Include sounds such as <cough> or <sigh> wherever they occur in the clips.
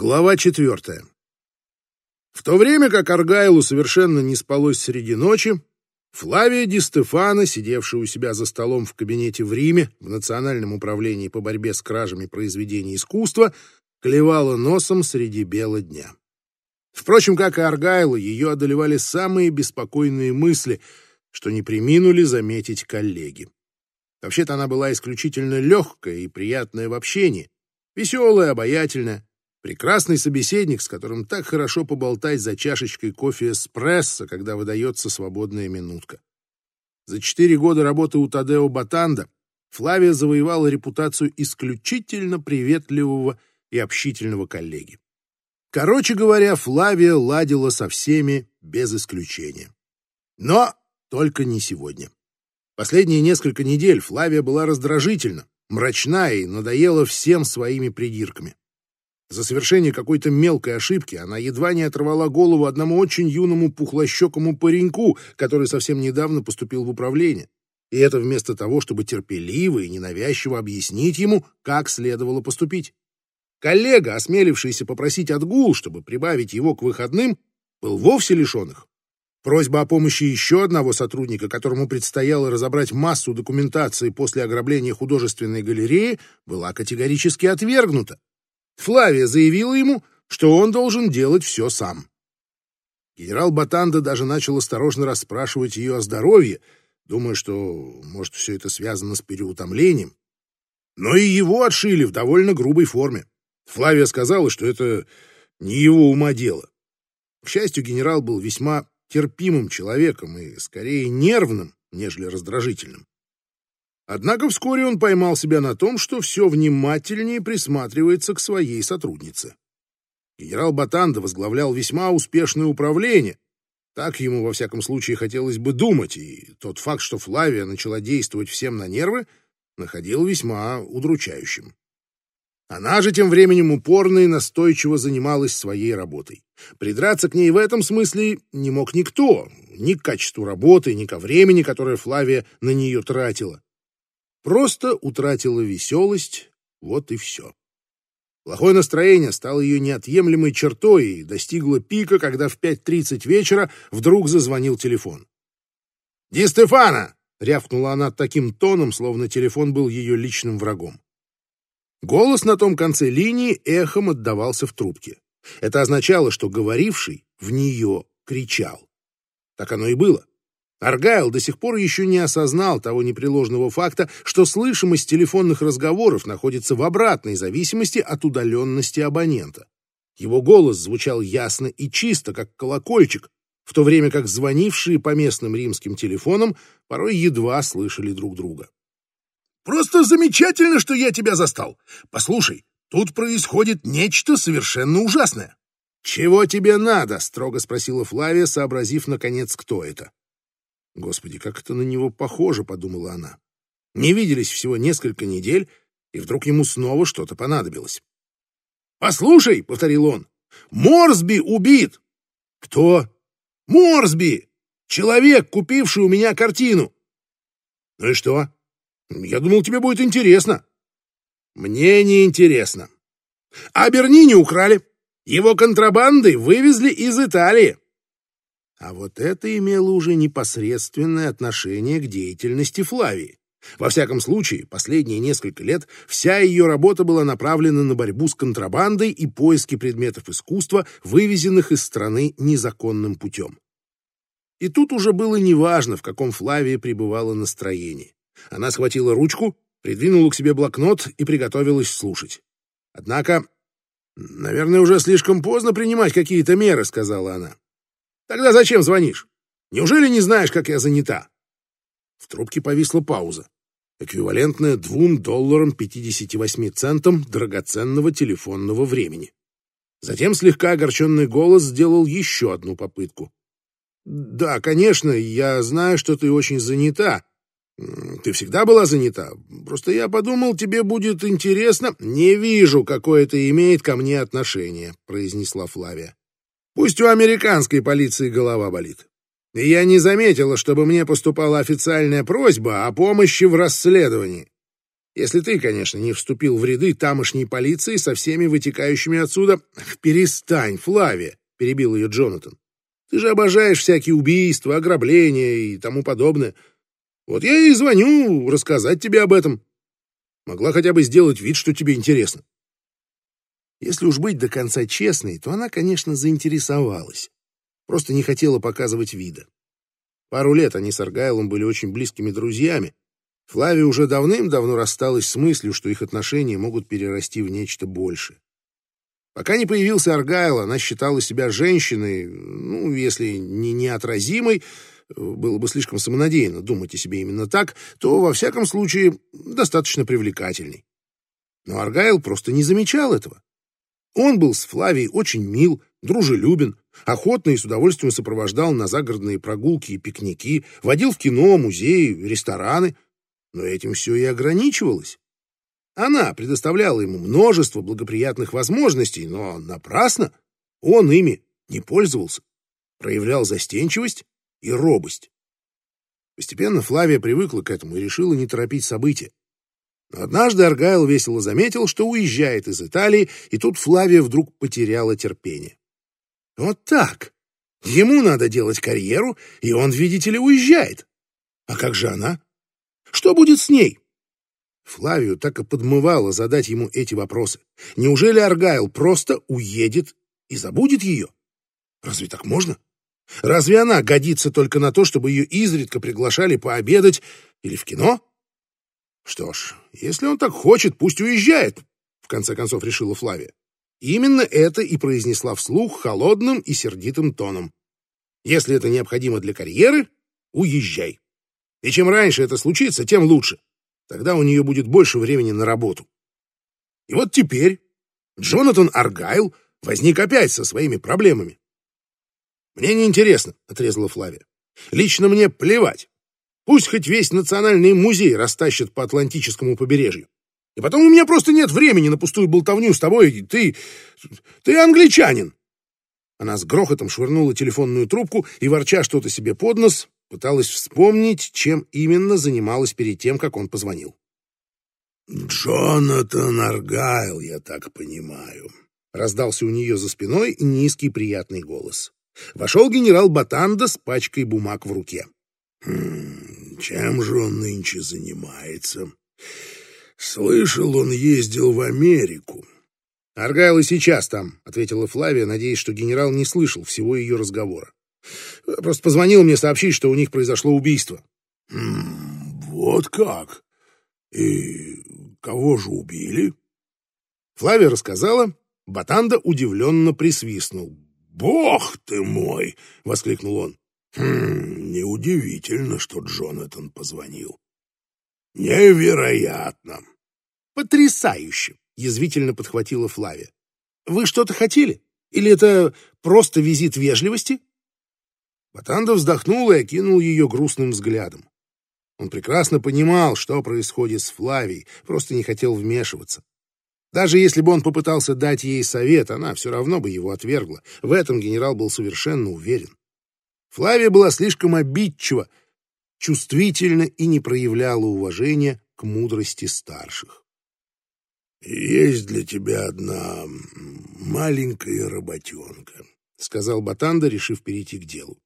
Глава четвертая. В то время как Аргайлу совершенно не спалось среди ночи, Флавия Ди Стефано, сидевшая у себя за столом в кабинете в Риме в Национальном управлении по борьбе с кражами произведений искусства, клевала носом среди бела дня. Впрочем, как и Аргайла, ее одолевали самые беспокойные мысли, что не приминули заметить коллеги. Вообще-то она была исключительно легкая и приятная в общении, веселая, обаятельная, прекрасный собеседник, с которым так хорошо поболтать за чашечкой кофе эспрессо, когда выдается свободная минутка. За четыре года работы у Тадео Батанда Флавия завоевала репутацию исключительно приветливого и общительного коллеги. Короче говоря, Флавия ладила со всеми без исключения. Но только не сегодня. Последние несколько недель Флавия была раздражительна, мрачна и надоела всем своими придирками. За совершение какой-то мелкой ошибки она едва не оторвала голову одному очень юному пухлощекому пареньку, который совсем недавно поступил в управление. И это вместо того, чтобы терпеливо и ненавязчиво объяснить ему, как следовало поступить. Коллега, осмелившийся попросить отгул, чтобы прибавить его к выходным, был вовсе лишен их. Просьба о помощи еще одного сотрудника, которому предстояло разобрать массу документации после ограбления художественной галереи, была категорически отвергнута. Флавия заявила ему, что он должен делать все сам. Генерал Батанда даже начал осторожно расспрашивать ее о здоровье, думая, что, может, все это связано с переутомлением. Но и его отшили в довольно грубой форме. Флавия сказала, что это не его ума дело. К счастью, генерал был весьма терпимым человеком и скорее нервным, нежели раздражительным. Однако вскоре он поймал себя на том, что все внимательнее присматривается к своей сотруднице. Генерал Батанда возглавлял весьма успешное управление. Так ему, во всяком случае, хотелось бы думать, и тот факт, что Флавия начала действовать всем на нервы, находил весьма удручающим. Она же тем временем упорно и настойчиво занималась своей работой. Придраться к ней в этом смысле не мог никто, ни к качеству работы, ни ко времени, которое Флавия на нее тратила. Просто утратила веселость, вот и все. Плохое настроение стало ее неотъемлемой чертой и достигло пика, когда в 5.30 вечера вдруг зазвонил телефон. «Ди Стефана!» — рявкнула она таким тоном, словно телефон был ее личным врагом. Голос на том конце линии эхом отдавался в трубке. Это означало, что говоривший в нее кричал. Так оно и было. Аргайл до сих пор еще не осознал того непреложного факта, что слышимость телефонных разговоров находится в обратной зависимости от удаленности абонента. Его голос звучал ясно и чисто, как колокольчик, в то время как звонившие по местным римским телефонам порой едва слышали друг друга. Просто замечательно, что я тебя застал. Послушай, тут происходит нечто совершенно ужасное. Чего тебе надо? строго спросила Флавия, сообразив наконец, кто это. Господи, как это на него похоже, подумала она. Не виделись всего несколько недель, и вдруг ему снова что-то понадобилось. «Послушай», — повторил он, — «Морсби убит!» «Кто?» «Морсби! Человек, купивший у меня картину!» «Ну и что?» Я думал, тебе будет интересно. Мне не интересно. А Бернини украли. Его контрабандой вывезли из Италии. А вот это имело уже непосредственное отношение к деятельности Флавии. Во всяком случае, последние несколько лет вся ее работа была направлена на борьбу с контрабандой и поиски предметов искусства, вывезенных из страны незаконным путем. И тут уже было неважно, в каком Флавия пребывало настроении. Она схватила ручку, придвинула к себе блокнот и приготовилась слушать. Однако, наверное, уже слишком поздно принимать какие-то меры, сказала она. Тогда зачем звонишь? Неужели не знаешь, как я занята? В трубке повисла пауза, эквивалентная двум долларам 58 центам драгоценного телефонного времени. Затем слегка огорченный голос сделал еще одну попытку. «Да, конечно, я знаю, что ты очень занята, ты всегда была занята. Просто я подумал, тебе будет интересно. Не вижу, какое это имеет ко мне отношение, произнесла Флавия. Пусть у американской полиции голова болит. Я не заметила, чтобы мне поступала официальная просьба о помощи в расследовании. Если ты, конечно, не вступил в ряды тамошней полиции со всеми вытекающими отсюда... Перестань, Флавия, перебил ее Джонатан. Ты же обожаешь всякие убийства, ограбления и тому подобное. Вот я и звоню рассказать тебе об этом. Могла хотя бы сделать вид, что тебе интересно. Если уж быть до конца честной, то она, конечно, заинтересовалась. Просто не хотела показывать вида. Пару лет они с Аргайлом были очень близкими друзьями. Флавия уже давным-давно рассталась с мыслью, что их отношения могут перерасти в нечто большее. Пока не появился Аргайл, она считала себя женщиной, ну, если не неотразимой, было бы слишком самонадеянно думать о себе именно так, то, во всяком случае, достаточно привлекательной. Но Аргайл просто не замечал этого. Он был с Флавией очень мил, дружелюбен, охотно и с удовольствием сопровождал на загородные прогулки и пикники, водил в кино, музеи, рестораны. Но этим все и ограничивалось. Она предоставляла ему множество благоприятных возможностей, но напрасно он ими не пользовался, проявлял застенчивость и робость. Постепенно Флавия привыкла к этому и решила не торопить события. Но однажды Аргайл весело заметил, что уезжает из Италии, и тут Флавия вдруг потеряла терпение. Вот так. Ему надо делать карьеру, и он, видите ли, уезжает. А как же она? Что будет с ней? Флавию так и подмывало задать ему эти вопросы. Неужели Аргайл просто уедет и забудет ее? Разве так можно? Разве она годится только на то, чтобы ее изредка приглашали пообедать или в кино? Что ж, если он так хочет, пусть уезжает, в конце концов решила Флавия. Именно это и произнесла вслух холодным и сердитым тоном. Если это необходимо для карьеры, уезжай. И чем раньше это случится, тем лучше. Тогда у нее будет больше времени на работу. И вот теперь Джонатан Аргайл возник опять со своими проблемами. «Мне не интересно, отрезала Флавия. «Лично мне плевать. Пусть хоть весь национальный музей растащат по Атлантическому побережью. И потом у меня просто нет времени на пустую болтовню с тобой. Ты... ты англичанин!» Она с грохотом швырнула телефонную трубку и, ворча что-то себе под нос, Пыталась вспомнить, чем именно занималась перед тем, как он позвонил. «Джонатан Аргайл, я так понимаю», — раздался у нее за спиной низкий приятный голос. Вошел генерал Батанда с пачкой бумаг в руке. «Хм, «Чем же он нынче занимается?» «Слышал, он ездил в Америку». «Аргайл и сейчас там», — ответила Флавия, надеясь, что генерал не слышал всего ее разговора. Просто позвонил мне сообщить, что у них произошло убийство. вот как? И кого же убили? Флавия рассказала. Батанда удивленно присвистнул. «Бог ты мой!» — воскликнул он. «Хм, неудивительно, что Джонатан позвонил. Невероятно!» «Потрясающе!» — язвительно подхватила Флавия. «Вы что-то хотели? Или это просто визит вежливости?» Батанда вздохнул и окинул ее грустным взглядом. Он прекрасно понимал, что происходит с Флавией, просто не хотел вмешиваться. Даже если бы он попытался дать ей совет, она все равно бы его отвергла. В этом генерал был совершенно уверен. Флавия была слишком обидчива, чувствительна и не проявляла уважения к мудрости старших. «Есть для тебя одна маленькая работенка», — сказал Батанда, решив перейти к делу.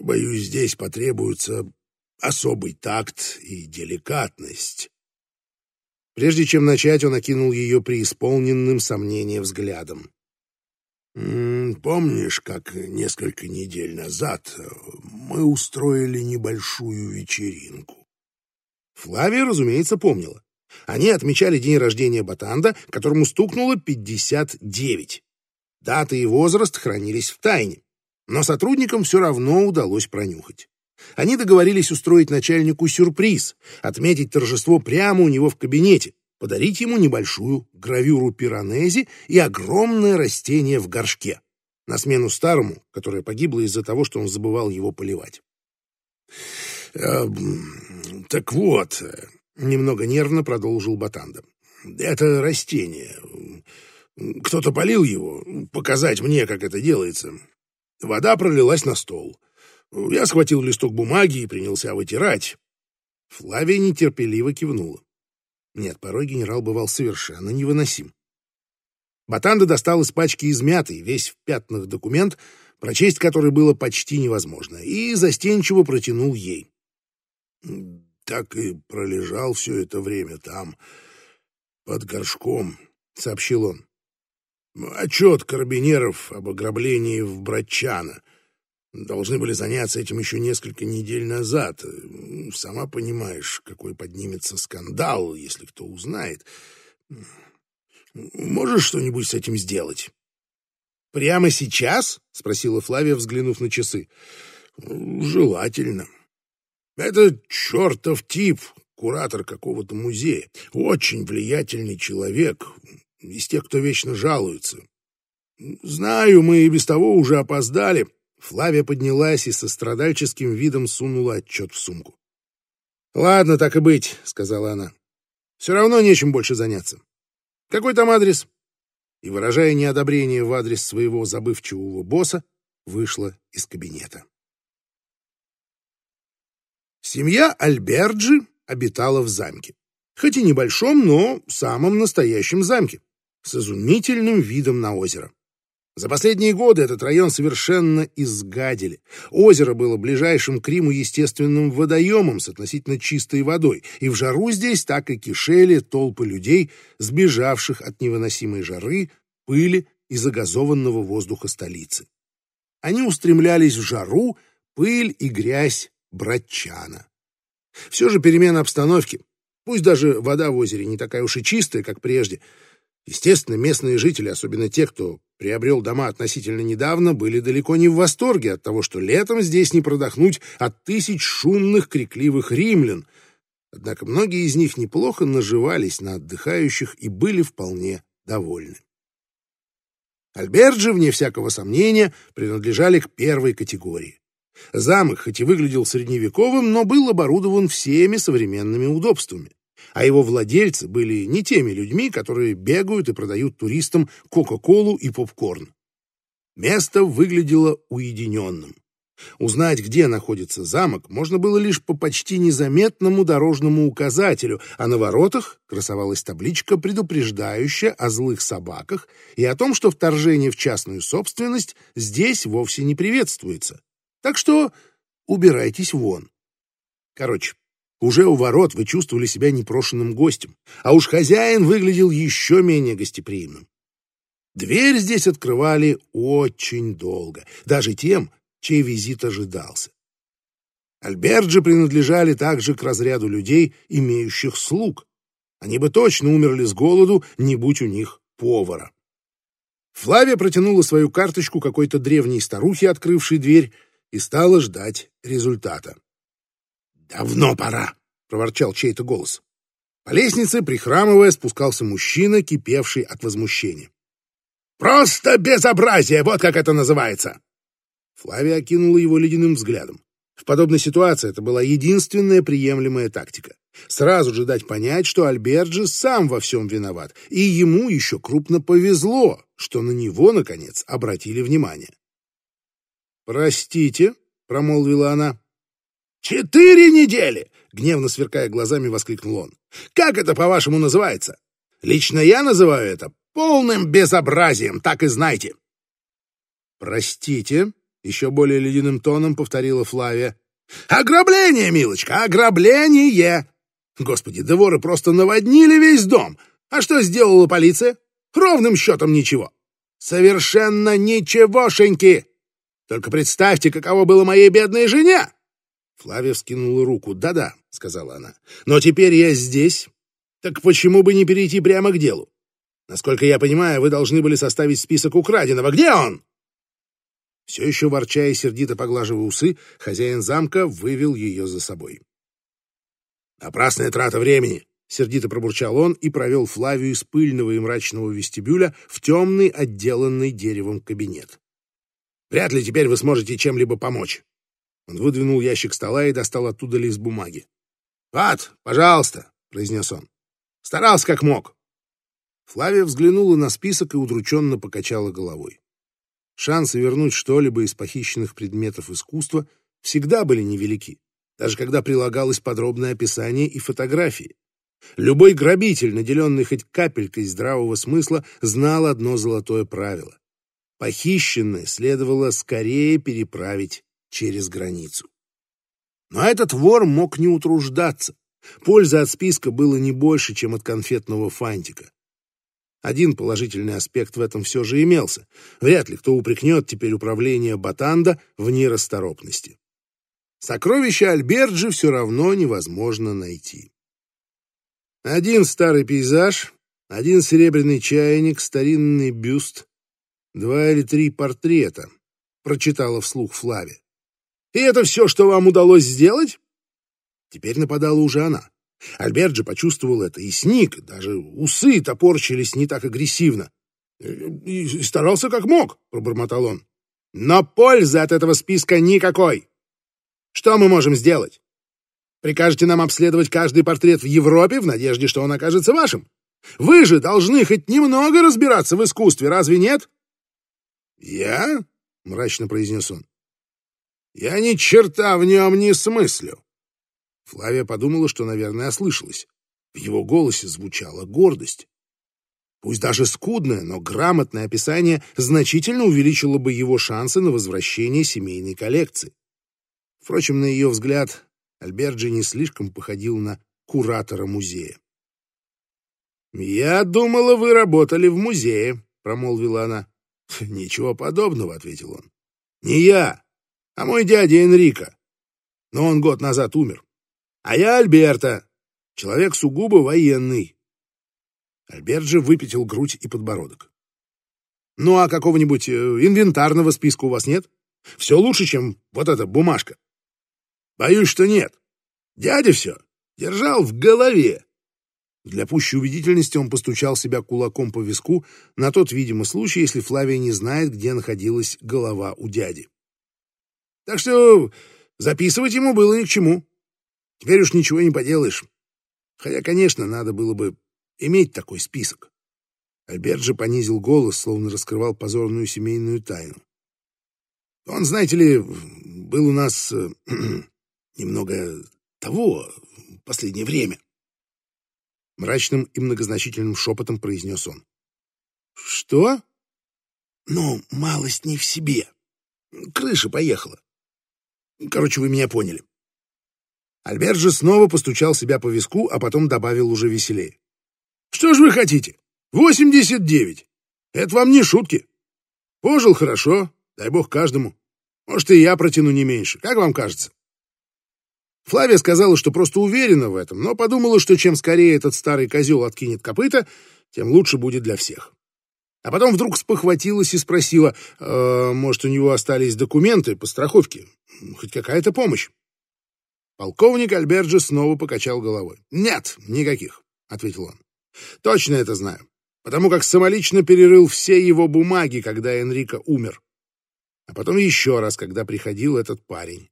Боюсь, здесь потребуется особый такт и деликатность. Прежде чем начать, он окинул ее преисполненным сомнения взглядом. «Помнишь, как несколько недель назад мы устроили небольшую вечеринку?» Флавия, разумеется, помнила. Они отмечали день рождения Батанда, которому стукнуло 59. Дата и возраст хранились в тайне. Но сотрудникам все равно удалось пронюхать. Они договорились устроить начальнику сюрприз, отметить торжество прямо у него в кабинете, подарить ему небольшую гравюру пиранези и огромное растение в горшке, на смену старому, которое погибло из-за того, что он забывал его поливать. «Э, «Так вот», — немного нервно продолжил Батанда, — «это растение. Кто-то полил его, показать мне, как это делается. Вода пролилась на стол. Я схватил листок бумаги и принялся вытирать. Флавия нетерпеливо кивнула. Нет, порой генерал бывал совершенно невыносим. Батанда достал из пачки измятый, весь в пятнах документ, прочесть который было почти невозможно, и застенчиво протянул ей. «Так и пролежал все это время там, под горшком», — сообщил он. «Отчет карабинеров об ограблении в Братчано. Должны были заняться этим еще несколько недель назад. Сама понимаешь, какой поднимется скандал, если кто узнает. Можешь что-нибудь с этим сделать?» «Прямо сейчас?» — спросила Флавия, взглянув на часы. «Желательно. Это чертов тип, куратор какого-то музея. Очень влиятельный человек, из тех, кто вечно жалуется. Знаю, мы и без того уже опоздали». Флавия поднялась и со страдальческим видом сунула отчет в сумку. «Ладно, так и быть», — сказала она. «Все равно нечем больше заняться. Какой там адрес?» и, выражая неодобрение в адрес своего забывчивого босса, вышла из кабинета. Семья Альберджи обитала в замке. Хоть и небольшом, но самом настоящем замке, с изумительным видом на озеро. За последние годы этот район совершенно изгадили. Озеро было ближайшим к Риму естественным водоемом с относительно чистой водой, и в жару здесь так и кишели толпы людей, сбежавших от невыносимой жары, пыли и загазованного воздуха столицы. Они устремлялись в жару, пыль и грязь братчана. Все же перемена обстановки, пусть даже вода в озере не такая уж и чистая, как прежде, Естественно, местные жители, особенно те, кто приобрел дома относительно недавно, были далеко не в восторге от того, что летом здесь не продохнуть от тысяч шумных, крикливых римлян. Однако многие из них неплохо наживались на отдыхающих и были вполне довольны. Альберджи, вне всякого сомнения, принадлежали к первой категории. Замок хоть и выглядел средневековым, но был оборудован всеми современными удобствами а его владельцы были не теми людьми, которые бегают и продают туристам Кока-Колу и попкорн. Место выглядело уединенным. Узнать, где находится замок, можно было лишь по почти незаметному дорожному указателю, а на воротах красовалась табличка, предупреждающая о злых собаках и о том, что вторжение в частную собственность здесь вовсе не приветствуется. Так что убирайтесь вон. Короче, уже у ворот вы чувствовали себя непрошенным гостем, а уж хозяин выглядел еще менее гостеприимным. Дверь здесь открывали очень долго, даже тем, чей визит ожидался. Альберджи принадлежали также к разряду людей, имеющих слуг. Они бы точно умерли с голоду, не будь у них повара. Флавия протянула свою карточку какой-то древней старухе, открывшей дверь, и стала ждать результата. «Давно пора!» — проворчал чей-то голос. По лестнице, прихрамывая, спускался мужчина, кипевший от возмущения. «Просто безобразие! Вот как это называется!» Флавия окинула его ледяным взглядом. В подобной ситуации это была единственная приемлемая тактика. Сразу же дать понять, что Альберджи сам во всем виноват, и ему еще крупно повезло, что на него, наконец, обратили внимание. «Простите», — промолвила она, «Четыре недели!» — гневно сверкая глазами, воскликнул он. «Как это, по-вашему, называется? Лично я называю это полным безобразием, так и знайте». «Простите», — еще более ледяным тоном повторила Флавия. «Ограбление, милочка, ограбление!» Господи, да воры просто наводнили весь дом. А что сделала полиция? Ровным счетом ничего. Совершенно ничегошеньки. Только представьте, каково было моей бедной жене. Флавия вскинула руку. «Да-да», — сказала она. «Но теперь я здесь. Так почему бы не перейти прямо к делу? Насколько я понимаю, вы должны были составить список украденного. Где он?» Все еще ворча и сердито поглаживая усы, хозяин замка вывел ее за собой. «Напрасная трата времени!» — сердито пробурчал он и провел Флавию из пыльного и мрачного вестибюля в темный, отделанный деревом кабинет. «Вряд ли теперь вы сможете чем-либо помочь. Он выдвинул ящик стола и достал оттуда лист бумаги. «Вот, пожалуйста», — произнес он. «Старался как мог». Флавия взглянула на список и удрученно покачала головой. Шансы вернуть что-либо из похищенных предметов искусства всегда были невелики, даже когда прилагалось подробное описание и фотографии. Любой грабитель, наделенный хоть капелькой здравого смысла, знал одно золотое правило. Похищенное следовало скорее переправить через границу. Но этот вор мог не утруждаться. Польза от списка было не больше, чем от конфетного фантика. Один положительный аспект в этом все же имелся. Вряд ли кто упрекнет теперь управление Батанда в нерасторопности. Сокровища Альберджи все равно невозможно найти. Один старый пейзаж, один серебряный чайник, старинный бюст, два или три портрета, прочитала вслух Флаве. И это все, что вам удалось сделать? Теперь нападала уже она. Альберт же почувствовал это и сник, даже усы топорчились не так агрессивно. «И старался как мог», — пробормотал он. «Но пользы от этого списка никакой. Что мы можем сделать? Прикажете нам обследовать каждый портрет в Европе в надежде, что он окажется вашим? Вы же должны хоть немного разбираться в искусстве, разве нет?» «Я?» — мрачно произнес он. «Я ни черта в нем не смыслю. Флавия подумала, что, наверное, ослышалась. В его голосе звучала гордость. Пусть даже скудное, но грамотное описание значительно увеличило бы его шансы на возвращение семейной коллекции. Впрочем, на ее взгляд, Альберджи не слишком походил на куратора музея. «Я думала, вы работали в музее», — промолвила она. «Ничего подобного», — ответил он. «Не я, а мой дядя Энрико. Но он год назад умер. А я Альберта, человек сугубо военный. Альберт же выпятил грудь и подбородок. Ну а какого-нибудь э, инвентарного списка у вас нет? Все лучше, чем вот эта бумажка. Боюсь, что нет. Дядя все держал в голове. Для пущей убедительности он постучал себя кулаком по виску на тот, видимо, случай, если Флавия не знает, где находилась голова у дяди. Так что записывать ему было ни к чему. Теперь уж ничего не поделаешь. Хотя, конечно, надо было бы иметь такой список. Альберт же понизил голос, словно раскрывал позорную семейную тайну. Он, знаете ли, был у нас э, <clears throat> немного того в последнее время. Мрачным и многозначительным шепотом произнес он. Что? Ну, малость не в себе. Крыша поехала. Короче, вы меня поняли. Альберт же снова постучал себя по виску, а потом добавил уже веселее. «Что ж вы хотите? Восемьдесят девять. Это вам не шутки. Пожил хорошо, дай бог каждому. Может, и я протяну не меньше. Как вам кажется?» Флавия сказала, что просто уверена в этом, но подумала, что чем скорее этот старый козел откинет копыта, тем лучше будет для всех. А потом вдруг спохватилась и спросила, э, может, у него остались документы по страховке, хоть какая-то помощь. Полковник Альберджи снова покачал головой. «Нет, никаких», — ответил он. «Точно это знаю, потому как самолично перерыл все его бумаги, когда Энрико умер. А потом еще раз, когда приходил этот парень».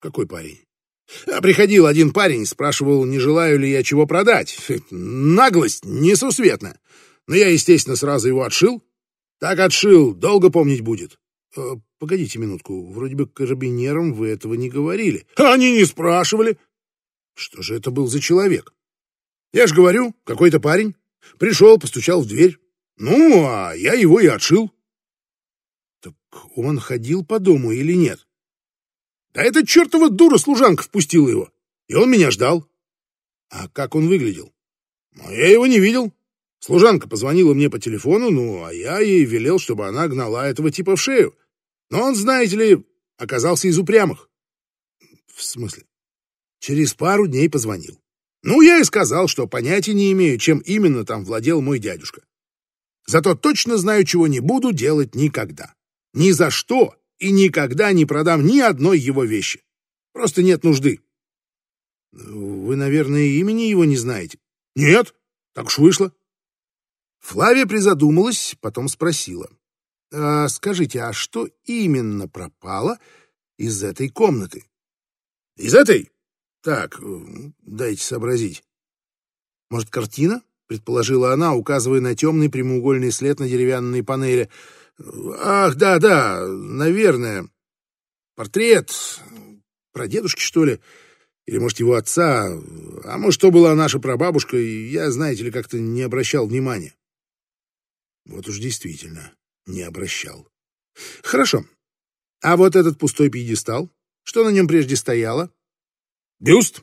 «Какой парень?» а «Приходил один парень, спрашивал, не желаю ли я чего продать. Наглость несусветная. Но я, естественно, сразу его отшил. Так отшил, долго помнить будет. Э, погодите минутку, вроде бы карабинерам вы этого не говорили. Они не спрашивали. Что же это был за человек? Я ж говорю, какой-то парень. Пришел, постучал в дверь. Ну, а я его и отшил. Так он ходил по дому или нет? Да эта чертова дура-служанка впустила его. И он меня ждал. А как он выглядел? Ну, я его не видел. Служанка позвонила мне по телефону, ну, а я ей велел, чтобы она гнала этого типа в шею. Но он, знаете ли, оказался из упрямых. В смысле? Через пару дней позвонил. Ну, я и сказал, что понятия не имею, чем именно там владел мой дядюшка. Зато точно знаю, чего не буду делать никогда. Ни за что и никогда не продам ни одной его вещи. Просто нет нужды. Вы, наверное, имени его не знаете? Нет, так уж вышло. Флавия призадумалась, потом спросила. А, скажите, а что именно пропало из этой комнаты? Из этой? Так, дайте сообразить. Может, картина? Предположила она, указывая на темный прямоугольный след на деревянной панели. Ах, да, да, наверное. Портрет про дедушки, что ли? Или, может, его отца, а может, то была наша прабабушка, и я, знаете ли, как-то не обращал внимания. Вот уж действительно не обращал. Хорошо. А вот этот пустой пьедестал, что на нем прежде стояло? Бюст.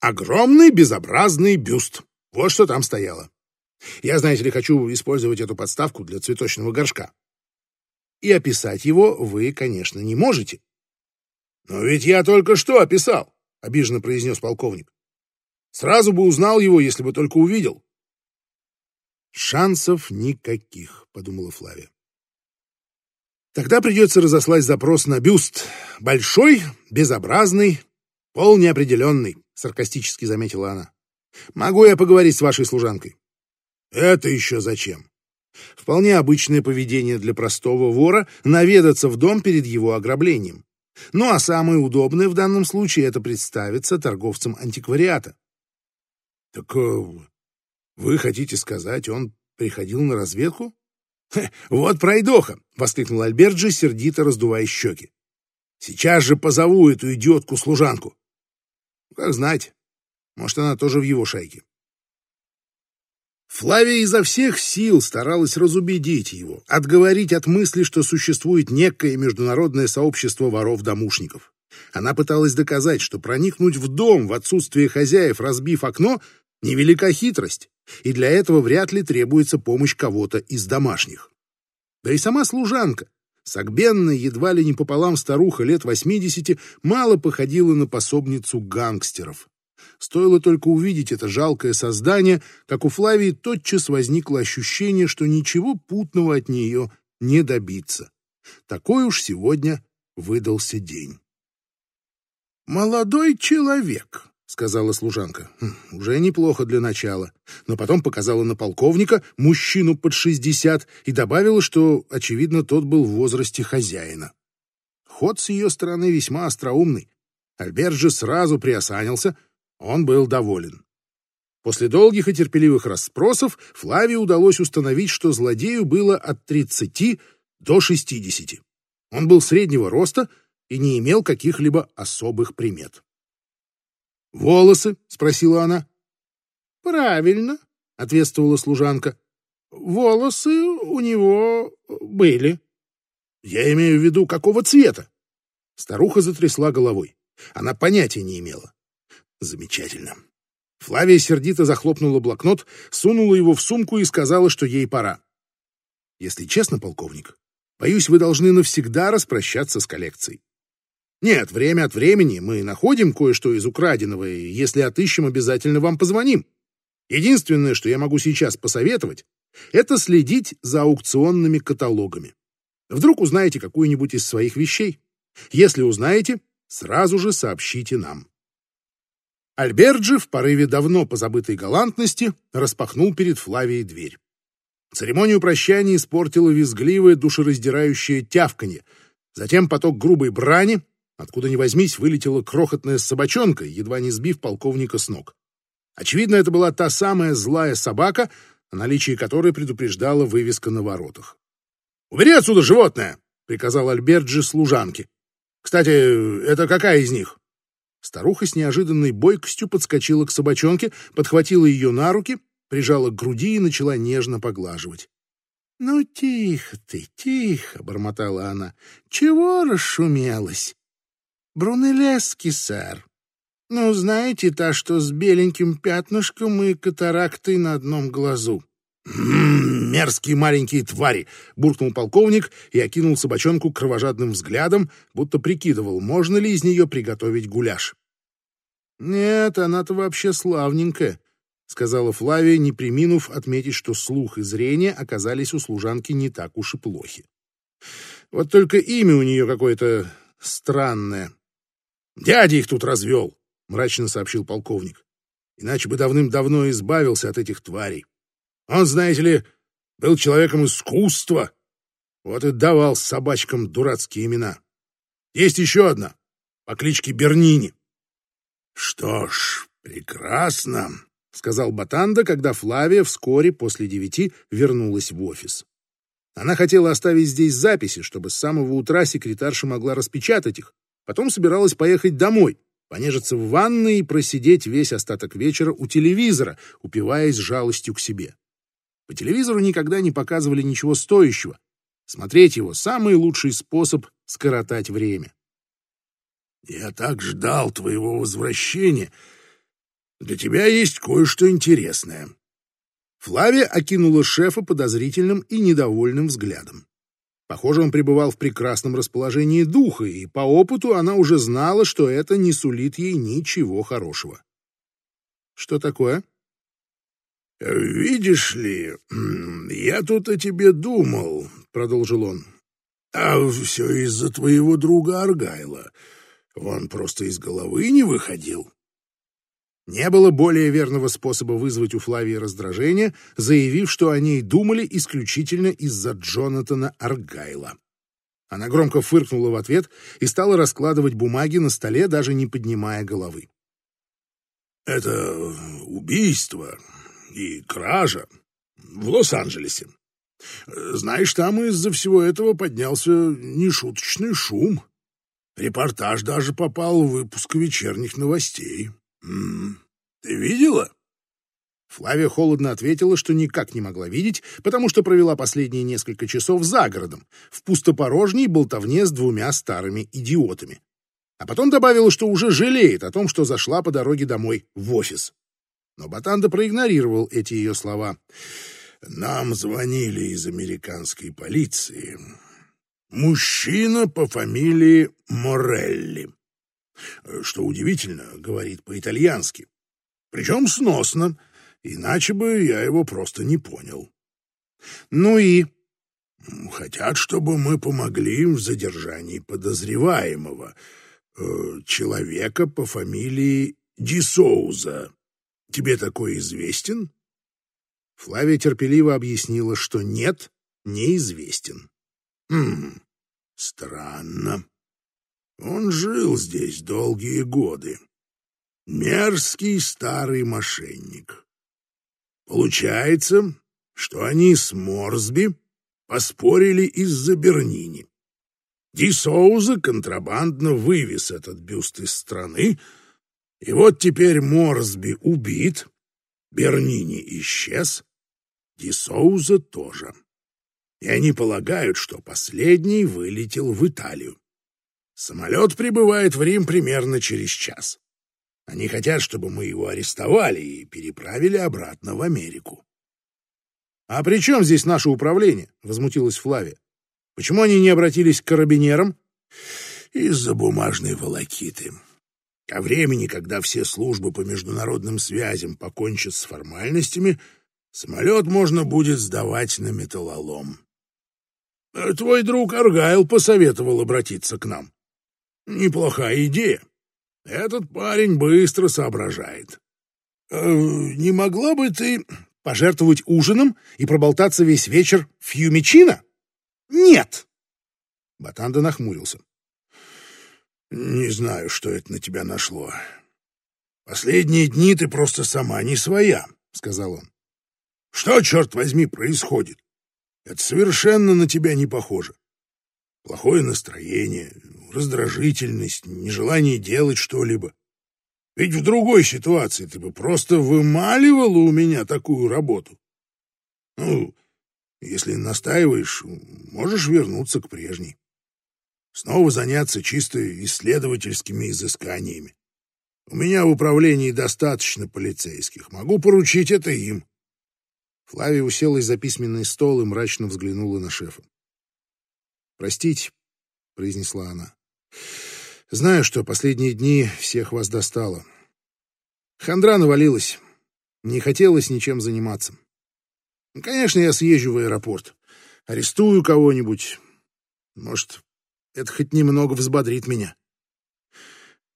Огромный безобразный бюст. Вот что там стояло. Я, знаете ли, хочу использовать эту подставку для цветочного горшка. И описать его вы, конечно, не можете. Но ведь я только что описал, обиженно произнес полковник. Сразу бы узнал его, если бы только увидел. Шансов никаких, подумала Флавия. Тогда придется разослать запрос на бюст. Большой, безобразный, пол неопределенный, саркастически заметила она. Могу я поговорить с вашей служанкой? Это еще зачем? Вполне обычное поведение для простого вора наведаться в дом перед его ограблением. Ну а самое удобное в данном случае это представиться торговцем антиквариата. Так э, вы хотите сказать, он приходил на разведку? вот пройдоха! воскликнул Альберджи, сердито раздувая щеки. Сейчас же позову эту идиотку-служанку. Как знать, может, она тоже в его шайке. Флавия изо всех сил старалась разубедить его, отговорить от мысли, что существует некое международное сообщество воров-домушников. Она пыталась доказать, что проникнуть в дом в отсутствие хозяев, разбив окно, невелика хитрость, и для этого вряд ли требуется помощь кого-то из домашних. Да и сама служанка, согбенная едва ли не пополам старуха лет восьмидесяти, мало походила на пособницу гангстеров. Стоило только увидеть это жалкое создание, как у Флавии тотчас возникло ощущение, что ничего путного от нее не добиться. Такой уж сегодня выдался день. «Молодой человек», — сказала служанка. Хм, «Уже неплохо для начала». Но потом показала на полковника, мужчину под шестьдесят, и добавила, что, очевидно, тот был в возрасте хозяина. Ход с ее стороны весьма остроумный. Альберт же сразу приосанился — он был доволен. После долгих и терпеливых расспросов Флавии удалось установить, что злодею было от 30 до 60. Он был среднего роста и не имел каких-либо особых примет. «Волосы?» — спросила она. «Правильно», — ответствовала служанка. «Волосы у него были». «Я имею в виду, какого цвета?» Старуха затрясла головой. Она понятия не имела. Замечательно. Флавия сердито захлопнула блокнот, сунула его в сумку и сказала, что ей пора. Если честно, полковник, боюсь, вы должны навсегда распрощаться с коллекцией. Нет, время от времени мы находим кое-что из украденного, и если отыщем, обязательно вам позвоним. Единственное, что я могу сейчас посоветовать, это следить за аукционными каталогами. Вдруг узнаете какую-нибудь из своих вещей. Если узнаете, сразу же сообщите нам. Альберджи в порыве давно позабытой галантности распахнул перед Флавией дверь. Церемонию прощания испортило визгливое душераздирающее тявканье, затем поток грубой брани, откуда ни возьмись вылетела крохотная собачонка, едва не сбив полковника с ног. Очевидно, это была та самая злая собака, о наличии которой предупреждала вывеска на воротах. «Убери отсюда животное!» — приказал Альберджи служанке. «Кстати, это какая из них?» Старуха с неожиданной бойкостью подскочила к собачонке, подхватила ее на руки, прижала к груди и начала нежно поглаживать. — Ну, тихо ты, тихо, — бормотала она. — Чего расшумелась? — Брунеллески, сэр. Ну, знаете, та, что с беленьким пятнышком и катарактой на одном глазу. «М-м, мерзкие маленькие твари!» — буркнул полковник и окинул собачонку кровожадным взглядом, будто прикидывал, можно ли из нее приготовить гуляш. «Нет, она-то вообще славненькая», — сказала Флавия, не приминув отметить, что слух и зрение оказались у служанки не так уж и плохи. «Вот только имя у нее какое-то странное». «Дядя их тут развел», — мрачно сообщил полковник. «Иначе бы давным-давно избавился от этих тварей». Он, знаете ли, был человеком искусства. Вот и давал собачкам дурацкие имена. Есть еще одна, по кличке Бернини. Что ж, прекрасно, сказал Батанда, когда Флавия вскоре после девяти вернулась в офис. Она хотела оставить здесь записи, чтобы с самого утра секретарша могла распечатать их. Потом собиралась поехать домой, понежиться в ванной и просидеть весь остаток вечера у телевизора, упиваясь жалостью к себе. По телевизору никогда не показывали ничего стоящего. Смотреть его — самый лучший способ скоротать время. «Я так ждал твоего возвращения. Для тебя есть кое-что интересное». Флавия окинула шефа подозрительным и недовольным взглядом. Похоже, он пребывал в прекрасном расположении духа, и по опыту она уже знала, что это не сулит ей ничего хорошего. «Что такое?» «Видишь ли, я тут о тебе думал», — продолжил он. «А все из-за твоего друга Аргайла. Он просто из головы не выходил». Не было более верного способа вызвать у Флавии раздражение, заявив, что о ней думали исключительно из-за Джонатана Аргайла. Она громко фыркнула в ответ и стала раскладывать бумаги на столе, даже не поднимая головы. «Это убийство и кража в Лос-Анджелесе. Знаешь, там из-за всего этого поднялся нешуточный шум. Репортаж даже попал в выпуск вечерних новостей. Ты видела? Флавия холодно ответила, что никак не могла видеть, потому что провела последние несколько часов за городом, в пустопорожней болтовне с двумя старыми идиотами. А потом добавила, что уже жалеет о том, что зашла по дороге домой в офис. Но Батанда проигнорировал эти ее слова. «Нам звонили из американской полиции. Мужчина по фамилии Морелли. Что удивительно, говорит по-итальянски. Причем сносно, иначе бы я его просто не понял. Ну и... Хотят, чтобы мы помогли им в задержании подозреваемого, э, человека по фамилии Дисоуза. Тебе такой известен? Флавия терпеливо объяснила, что нет, неизвестен. Хм, странно. Он жил здесь долгие годы. Мерзкий старый мошенник. Получается, что они с Морсби поспорили из-за Бернини. Ди Соуза контрабандно вывез этот бюст из страны, и вот теперь Морсби убит, Бернини исчез, Ди Соуза тоже. И они полагают, что последний вылетел в Италию. Самолет прибывает в Рим примерно через час. Они хотят, чтобы мы его арестовали и переправили обратно в Америку. — А при чем здесь наше управление? — возмутилась Флавия. — Почему они не обратились к карабинерам? — Из-за бумажной волокиты. Ко времени, когда все службы по международным связям покончат с формальностями, самолет можно будет сдавать на металлолом. Твой друг Аргайл посоветовал обратиться к нам. Неплохая идея. Этот парень быстро соображает. Э, не могла бы ты пожертвовать ужином и проболтаться весь вечер в Фьюмичино? Нет. Батанда нахмурился. Не знаю, что это на тебя нашло. Последние дни ты просто сама не своя, сказал он. Что, черт возьми, происходит? Это совершенно на тебя не похоже. Плохое настроение, раздражительность, нежелание делать что-либо. Ведь в другой ситуации ты бы просто вымаливала у меня такую работу. Ну, если настаиваешь, можешь вернуться к прежней. Снова заняться чисто исследовательскими изысканиями. У меня в управлении достаточно полицейских. Могу поручить это им. Флавия уселась за письменный стол и мрачно взглянула на шефа. «Простите», — произнесла она. «Знаю, что последние дни всех вас достало. Хандра навалилась. Не хотелось ничем заниматься. Конечно, я съезжу в аэропорт. Арестую кого-нибудь. Может, это хоть немного взбодрит меня».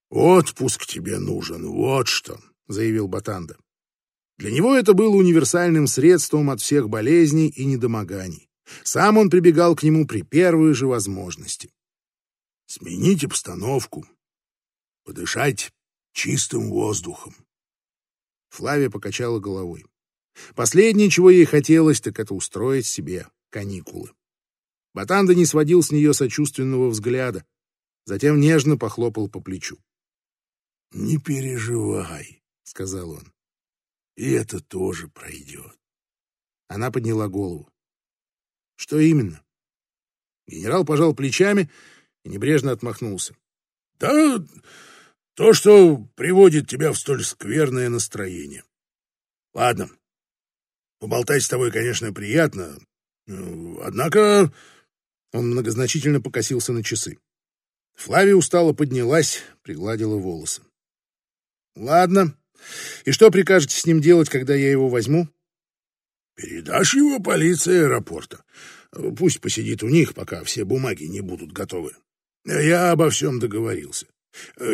«Отпуск тебе нужен, вот что», — заявил Батанда. Для него это было универсальным средством от всех болезней и недомоганий. Сам он прибегал к нему при первой же возможности. Сменить обстановку, подышать чистым воздухом. Флавия покачала головой. Последнее, чего ей хотелось, так это устроить себе каникулы. Батанда не сводил с нее сочувственного взгляда, затем нежно похлопал по плечу. «Не переживай», — сказал он. «И это тоже пройдет». Она подняла голову. «Что именно?» Генерал пожал плечами и небрежно отмахнулся. «Да то, что приводит тебя в столь скверное настроение. Ладно, поболтать с тобой, конечно, приятно, однако...» Он многозначительно покосился на часы. Флавия устало поднялась, пригладила волосы. «Ладно. И что прикажете с ним делать, когда я его возьму?» «Передашь его полиции аэропорта. Пусть посидит у них, пока все бумаги не будут готовы. Я обо всем договорился.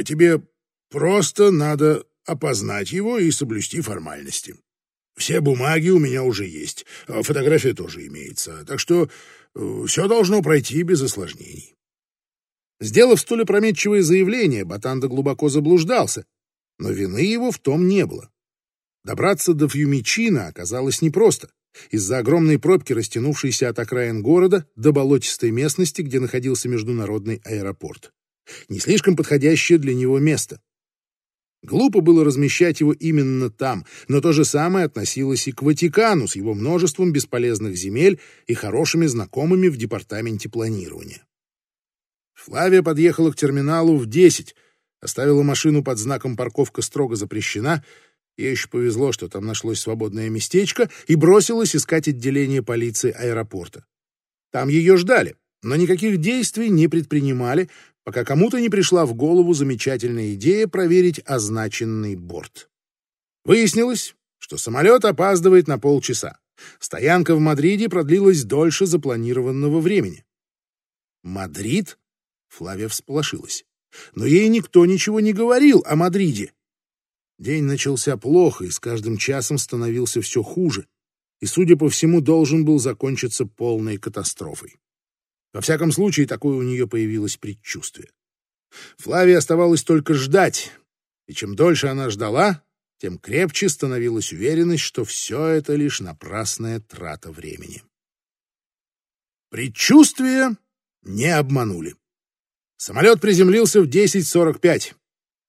Тебе просто надо опознать его и соблюсти формальности. Все бумаги у меня уже есть, фотография тоже имеется, так что э, все должно пройти без осложнений. Сделав столь опрометчивое заявление, Батанда глубоко заблуждался, но вины его в том не было. Добраться до Фьюмичина оказалось непросто из-за огромной пробки, растянувшейся от окраин города до болотистой местности, где находился международный аэропорт. Не слишком подходящее для него место. Глупо было размещать его именно там, но то же самое относилось и к Ватикану с его множеством бесполезных земель и хорошими знакомыми в департаменте планирования. Флавия подъехала к терминалу в десять, оставила машину под знаком «Парковка строго запрещена», Ей еще повезло, что там нашлось свободное местечко, и бросилась искать отделение полиции аэропорта. Там ее ждали, но никаких действий не предпринимали, пока кому-то не пришла в голову замечательная идея проверить означенный борт. Выяснилось, что самолет опаздывает на полчаса. Стоянка в Мадриде продлилась дольше запланированного времени. Мадрид? Флавия всполошилась. Но ей никто ничего не говорил о Мадриде. День начался плохо и с каждым часом становился все хуже, и, судя по всему, должен был закончиться полной катастрофой. Во всяком случае, такое у нее появилось предчувствие. Флавии оставалось только ждать, и чем дольше она ждала, тем крепче становилась уверенность, что все это лишь напрасная трата времени. Предчувствия не обманули. Самолет приземлился в 10.45.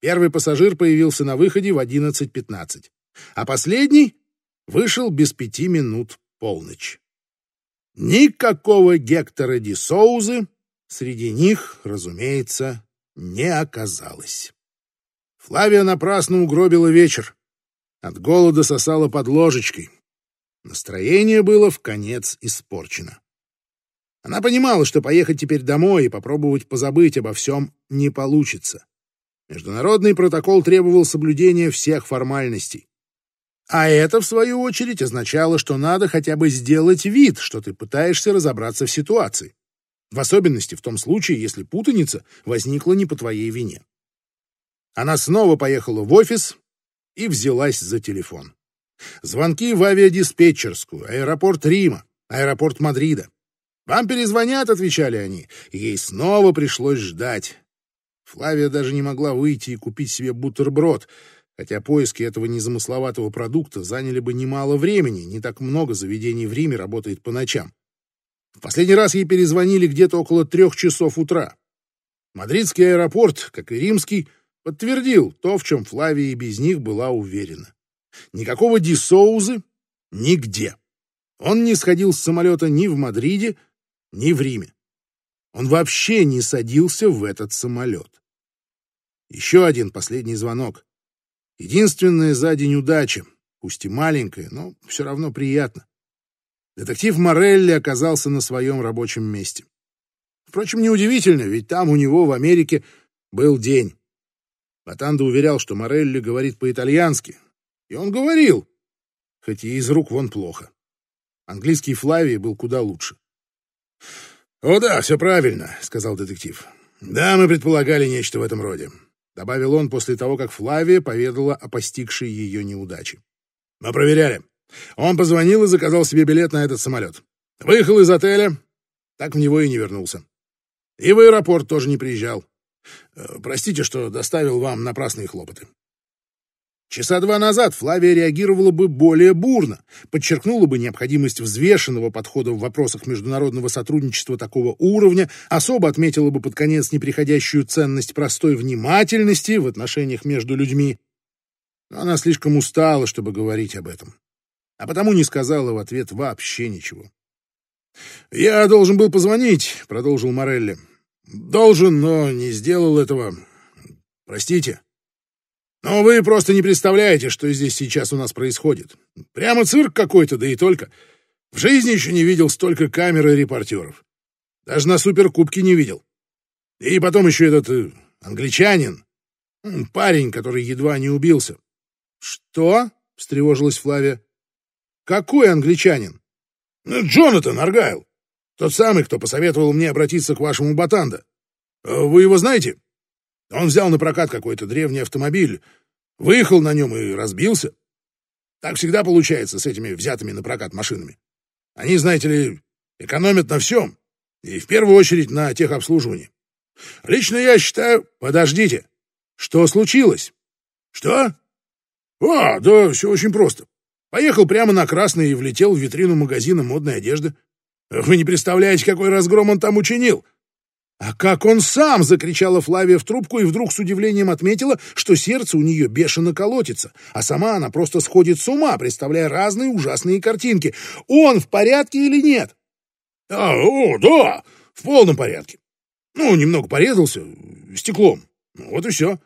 Первый пассажир появился на выходе в 11.15, а последний вышел без пяти минут полночь. Никакого Гектора Ди Соузы среди них, разумеется, не оказалось. Флавия напрасно угробила вечер. От голода сосала под ложечкой. Настроение было в конец испорчено. Она понимала, что поехать теперь домой и попробовать позабыть обо всем не получится. Международный протокол требовал соблюдения всех формальностей. А это, в свою очередь, означало, что надо хотя бы сделать вид, что ты пытаешься разобраться в ситуации. В особенности в том случае, если путаница возникла не по твоей вине. Она снова поехала в офис и взялась за телефон. Звонки в авиадиспетчерскую, аэропорт Рима, аэропорт Мадрида. «Вам перезвонят», — отвечали они, ей снова пришлось ждать. Флавия даже не могла выйти и купить себе бутерброд, хотя поиски этого незамысловатого продукта заняли бы немало времени, не так много заведений в Риме работает по ночам. В последний раз ей перезвонили где-то около трех часов утра. Мадридский аэропорт, как и римский, подтвердил то, в чем Флавия и без них была уверена. Никакого Дисоузы нигде. Он не сходил с самолета ни в Мадриде, ни в Риме. Он вообще не садился в этот самолет. Еще один последний звонок. Единственная за день удача, пусть и маленькая, но все равно приятно. Детектив Морелли оказался на своем рабочем месте. Впрочем, неудивительно, ведь там у него в Америке был день. Батанда уверял, что Морелли говорит по-итальянски. И он говорил, хоть и из рук вон плохо. Английский Флавий был куда лучше. «О да, все правильно», — сказал детектив. «Да, мы предполагали нечто в этом роде. — добавил он после того, как Флавия поведала о постигшей ее неудаче. «Мы проверяли. Он позвонил и заказал себе билет на этот самолет. Выехал из отеля, так в него и не вернулся. И в аэропорт тоже не приезжал. Э, простите, что доставил вам напрасные хлопоты». Часа два назад Флавия реагировала бы более бурно, подчеркнула бы необходимость взвешенного подхода в вопросах международного сотрудничества такого уровня, особо отметила бы под конец неприходящую ценность простой внимательности в отношениях между людьми. Но она слишком устала, чтобы говорить об этом, а потому не сказала в ответ вообще ничего. «Я должен был позвонить», — продолжил Морелли. «Должен, но не сделал этого. Простите». Но вы просто не представляете, что здесь сейчас у нас происходит. Прямо цирк какой-то, да и только. В жизни еще не видел столько камер и репортеров. Даже на суперкубке не видел. И потом еще этот э, англичанин, парень, который едва не убился. Что? встревожилась Флавия. Какой англичанин? Ну, Джонатан Аргайл. Тот самый, кто посоветовал мне обратиться к вашему Батанда. Вы его знаете? Он взял на прокат какой-то древний автомобиль, выехал на нем и разбился. Так всегда получается с этими взятыми на прокат машинами. Они, знаете ли, экономят на всем, и в первую очередь на техобслуживании. Лично я считаю... Подождите, что случилось? Что? А, да все очень просто. Поехал прямо на красный и влетел в витрину магазина модной одежды. Вы не представляете, какой разгром он там учинил. «А как он сам!» — закричала Флавия в трубку и вдруг с удивлением отметила, что сердце у нее бешено колотится, а сама она просто сходит с ума, представляя разные ужасные картинки. «Он в порядке или нет?» «А, о, да, в полном порядке. Ну, немного порезался стеклом. Ну, вот и все.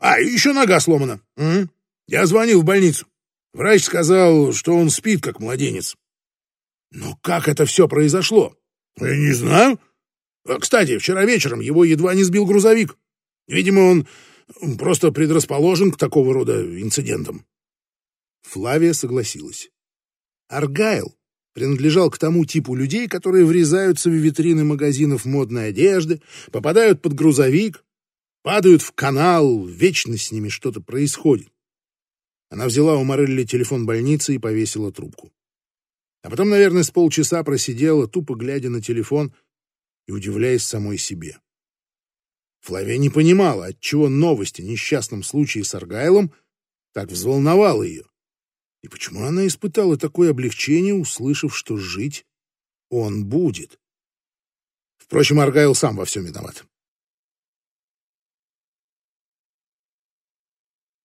А, еще нога сломана. Угу. Я звонил в больницу. Врач сказал, что он спит, как младенец». «Но как это все произошло?» «Я не знаю». А, кстати, вчера вечером его едва не сбил грузовик. Видимо, он просто предрасположен к такого рода инцидентам. Флавия согласилась. Аргайл принадлежал к тому типу людей, которые врезаются в витрины магазинов модной одежды, попадают под грузовик, падают в канал, вечно с ними что-то происходит. Она взяла у Морелли телефон больницы и повесила трубку. А потом, наверное, с полчаса просидела, тупо глядя на телефон, и удивляясь самой себе. Флавия не понимала, отчего новость о несчастном случае с Аргайлом так взволновала ее. И почему она испытала такое облегчение, услышав, что жить он будет. Впрочем, Аргайл сам во всем виноват.